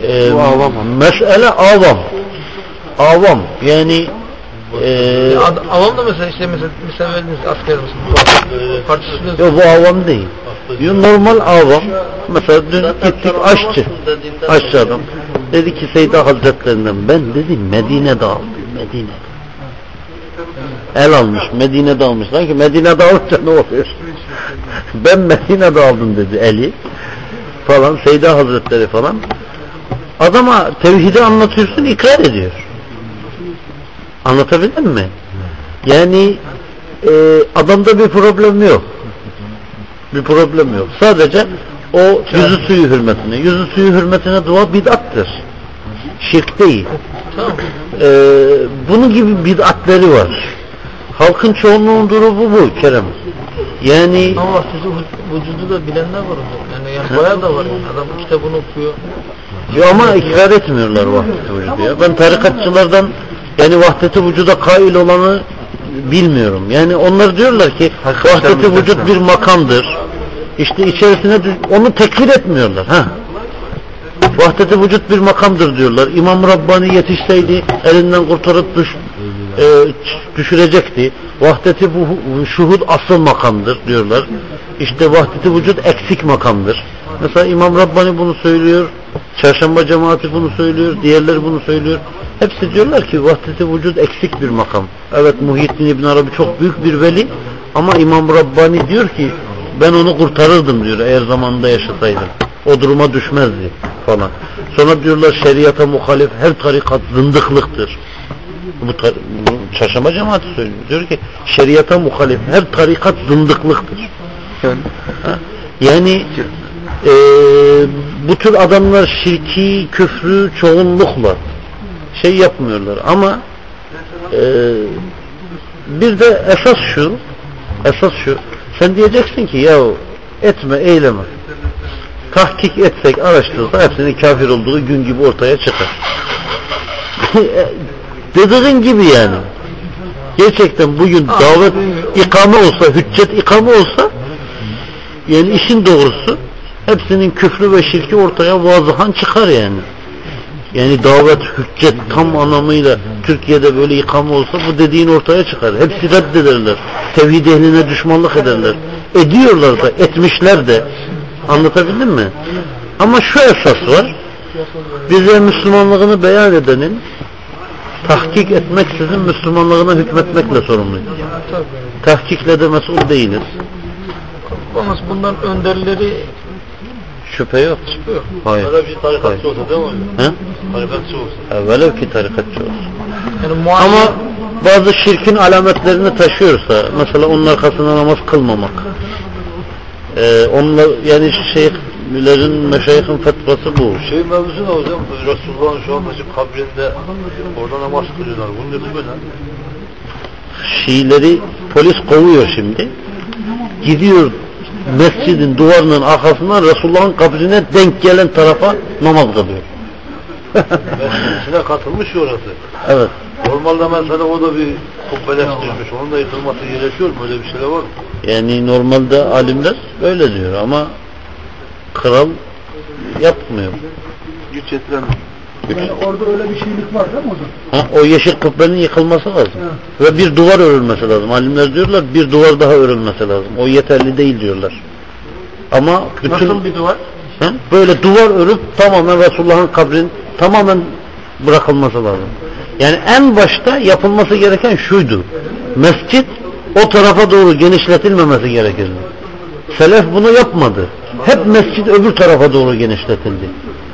Ee, Bu avam. Mesele avam. Avam. Yani e, Ya ad- Avam da mesela işte mesela, mesela verdiniz asker misin? Partisinde Yok bu avam değil. Yo, normal avam. Mesela dün gittik aşçı. Aşçı adam. Dedi ki Seyda Hazretlerinden ben dedim Medine'de aldım. Medine'de. El almış. Medine'de almış. Sanki Medine'de alınca ne oluyor? ben Medine'de aldım dedi eli. Falan. Seyda Hazretleri falan. Adama tevhidi anlatıyorsun ikrar ediyor. Anlatabildim mi? Yani e, adamda bir problem yok. Bir problem yok. Sadece o yüzü suyu hürmetine. Yüzü suyu hürmetine dua bid'attır. Şirk değil. E, bunun gibi bid'atleri var. Halkın çoğunluğun durumu bu Kerem. Yani vahdeti vü- vücudu da bilenler var orada. Yani, yani bayağı da var yani. Adam kitabını okuyor. Ya ama ikrar etmiyorlar vahdeti vücudu ya. Ben tarikatçılardan yani vahdeti vücuda kail olanı bilmiyorum. Yani onlar diyorlar ki vahdeti vücut bir makamdır. İşte içerisine onu tekfir etmiyorlar. Ha. Vahdeti vücut bir makamdır diyorlar. İmam Rabbani yetişseydi elinden kurtarıp düş, e, düşürecekti. Vahdeti bu şuhud asıl makamdır diyorlar. İşte vahdeti vücut eksik makamdır. Mesela İmam Rabbani bunu söylüyor. Çarşamba cemaati bunu söylüyor. Diğerleri bunu söylüyor. Hepsi diyorlar ki vahdeti vücut eksik bir makam. Evet Muhyiddin İbn Arabi çok büyük bir veli ama İmam Rabbani diyor ki ben onu kurtarırdım diyor eğer zamanında yaşasaydım. O duruma düşmezdi falan. Sonra diyorlar şeriata muhalif her tarikat zındıklıktır. Bu, tar- bu çarşamba cemaati söylüyor. Diyor ki şeriata muhalif her tarikat zındıklıktır. Yani Ha? Yani e, bu tür adamlar şirki, küfrü çoğunlukla şey yapmıyorlar. Ama e, bir de esas şu esas şu sen diyeceksin ki ya etme eyleme. Tahkik etsek araştırırsak hepsinin kafir olduğu gün gibi ortaya çıkar. Dediğin gibi yani. Gerçekten bugün davet ikame olsa hüccet ikame olsa yani işin doğrusu hepsinin küfrü ve şirki ortaya vazıhan çıkar yani. Yani davet, hüccet tam anlamıyla Türkiye'de böyle ikame olsa bu dediğin ortaya çıkar. Hepsi reddederler. Tevhid ehline düşmanlık ederler. Ediyorlar da, etmişler de. Anlatabildim mi? Ama şu esas var. Bize Müslümanlığını beyan edenin tahkik etmeksizin Müslümanlığına hükmetmekle sorumluyuz. Tahkikle de mesul değiliz. Bundan önderleri Şüphe yok. yok. Hayır. Öyle bir tarikatçı olsa değil mi hocam? He? Tarikatçı olsa. Ha, Velev ki tarikatçı olsun. Yani muayyen Ama bazı şirkin alametlerini taşıyorsa mesela onun arkasında namaz kılmamak. Ee, onlar yani şeyhlerin, meşayihin fetvası bu. Şey mevzusu ne hocam? Resulullah'ın şu an mesela kabrinde orada namaz kılıyorlar. Bunu ne bu ne? Şiileri polis kovuyor şimdi. Gidiyor mescidin duvarının arkasından Resulullah'ın kabrine denk gelen tarafa namaz kılıyor. Mescidine katılmış ya orası. evet. Normalde mesela o da bir kubbeleştirmiş. Onun da yıkılması gerekiyor mu? Öyle bir şeyler var mı? Yani normalde alimler böyle diyor ama kral yapmıyor. Güç yetiremiyor. orada öyle bir şeylik var değil mi hocam? Ha, o yeşil kubbenin yıkılması lazım. Ve bir duvar örülmesi lazım. Alimler diyorlar bir duvar daha örülmesi lazım. O yeterli değil diyorlar. Ama bütün Nasıl bir duvar? Ha? böyle duvar örüp tamamen Resulullah'ın kabrin tamamen bırakılması lazım. Yani en başta yapılması gereken şuydu. Mescit o tarafa doğru genişletilmemesi gerekirdi. Selef bunu yapmadı. Hep mescit öbür tarafa doğru genişletildi.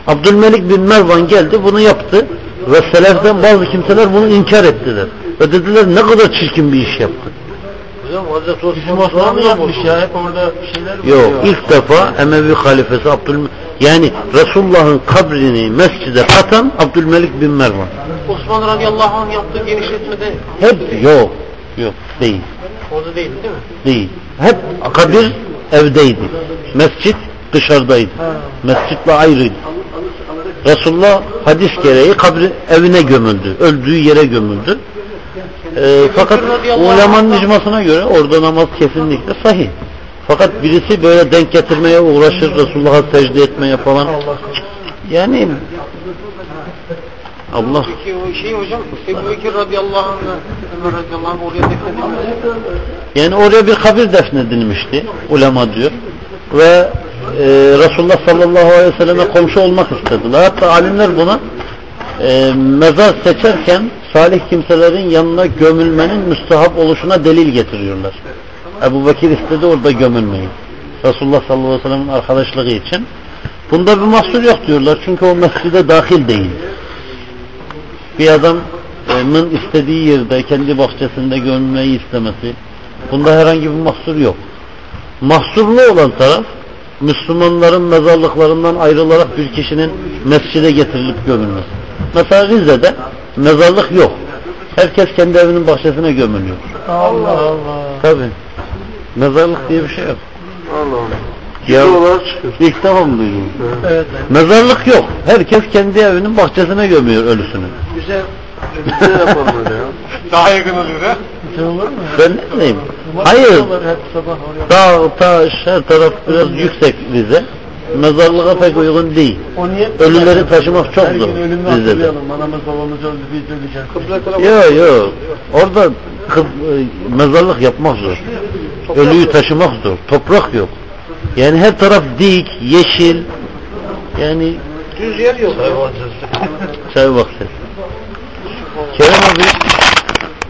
Abdülmelik bin Mervan geldi bunu yaptı ve seleften bazı kimseler bunu inkar ettiler. Ve dediler ne kadar çirkin bir iş yaptı. Hocam Hazreti Osman Osman mı yapmış ya? Hep orada şeyler. Yok ilk defa Emevi halifesi Abdülmelik yani Resulullah'ın kabrini mescide katan Abdülmelik bin Mervan. Osman radıyallahu anh yaptığı genişletmede Hep yok. Yok değil. orada değil değil mi? Değil. Hep kabir evdeydi. Mescit dışarıdaydı. Mescitle ayrıydı. Resulullah hadis gereği kabri evine gömüldü. Öldüğü yere gömüldü. Ee, fakat ulemanın icmasına göre orada namaz kesinlikle sahih. Fakat birisi böyle denk getirmeye uğraşır, Resulullah'a secde etmeye falan. Yani Allah Peki o şey hocam Ebu Bekir radıyallahu anh'la Ömer radıyallahu anh oraya defnedilmez. Yani oraya bir kabir defnedilmişti ulema diyor. Ve e, Resulullah sallallahu aleyhi ve selleme komşu olmak istediler. Hatta alimler buna e, mezar seçerken salih kimselerin yanına gömülmenin müstahap oluşuna delil getiriyorlar. Ebu Bekir istedi orada gömülmeyi. Resulullah sallallahu aleyhi ve sellem'in arkadaşlığı için. Bunda bir mahsur yok diyorlar. Çünkü o mescide dahil değil. Bir adamın istediği yerde kendi bahçesinde gömülmeyi istemesi bunda herhangi bir mahsur yok. Mahsurlu olan taraf Müslümanların mezarlıklarından ayrılarak bir kişinin mescide getirilip gömülmesi. Mesela Rize'de mezarlık yok. Herkes kendi evinin bahçesine gömülüyor. Allah Allah. Tabi. Mezarlık diye bir şey yok. Allah Allah. Ya, ilk defa mı duydun? Evet. Mezarlık yok. Herkes kendi evinin bahçesine gömüyor ölüsünü. Güzel. Güzel yapalım öyle ya. Daha yakın oluyor ha? Güzel olur mu ya? Ben ne bileyim. Hayır. Dağ, taş, her taraf biraz yüksek Rize. Mezarlığa pek uygun değil. Ölüleri taşımak çok zor gün ölümünü Rize'de. hatırlayalım. Anamız babamız öldü biz öleceğiz. Kıble tarafı. Yok yok. Orada e, mezarlık yapmak zor. Ölüyü taşımak zor. Toprak yok. Yani her taraf dik, yeşil. Yani Düz yer yok. Çay bak sen. Kerem abi